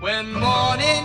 When morning